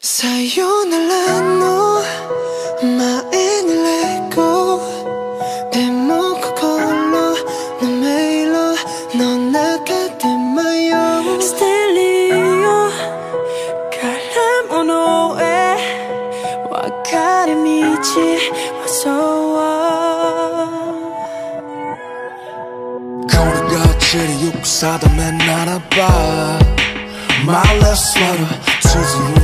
사요날라 너 마음을 내고 내 목을 걸러 너 메일로 너 나가 땜마요 스텔리오 갈라모노에 와카레미지 무서워 거울 거칠이 육사도 맨 알아봐. 말레스와로 수지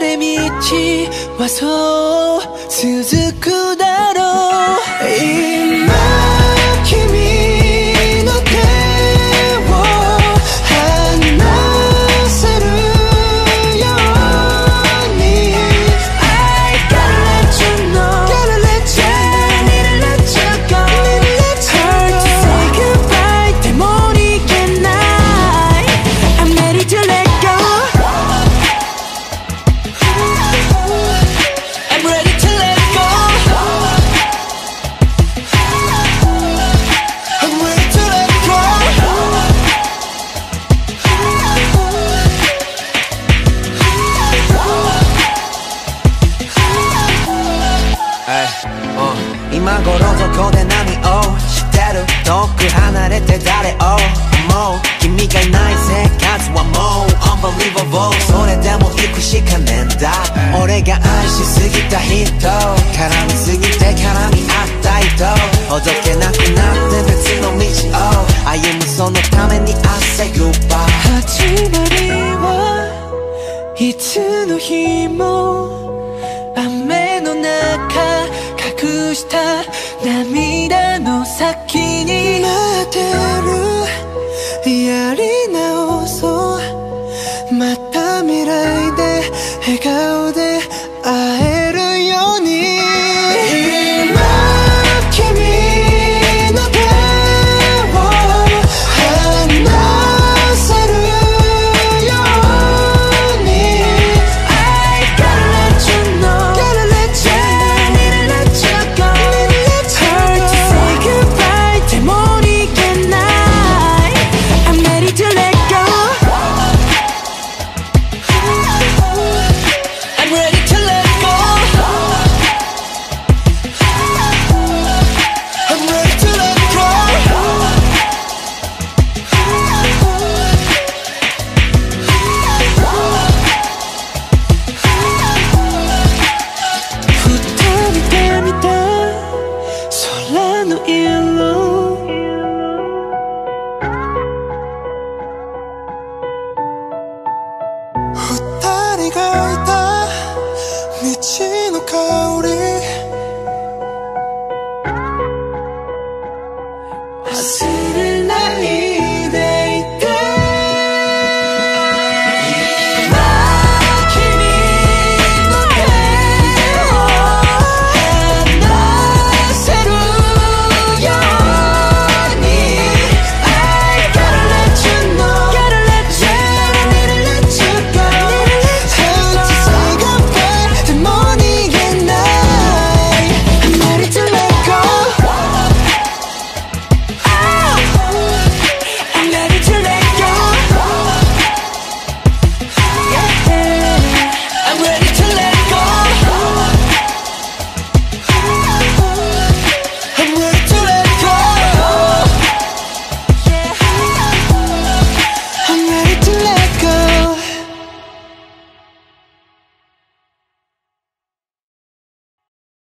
れ道はそう続くだろう。今頃どこで何をしてる遠く離れて誰を思う君がいない生活はもう Unbelievable それでも行くしかねえんだ俺が愛しすぎた人絡みすぎて絡み合った人ほどけなくなって別の道を歩むそのために I say goodbye. 始まりはいつの日も先に I see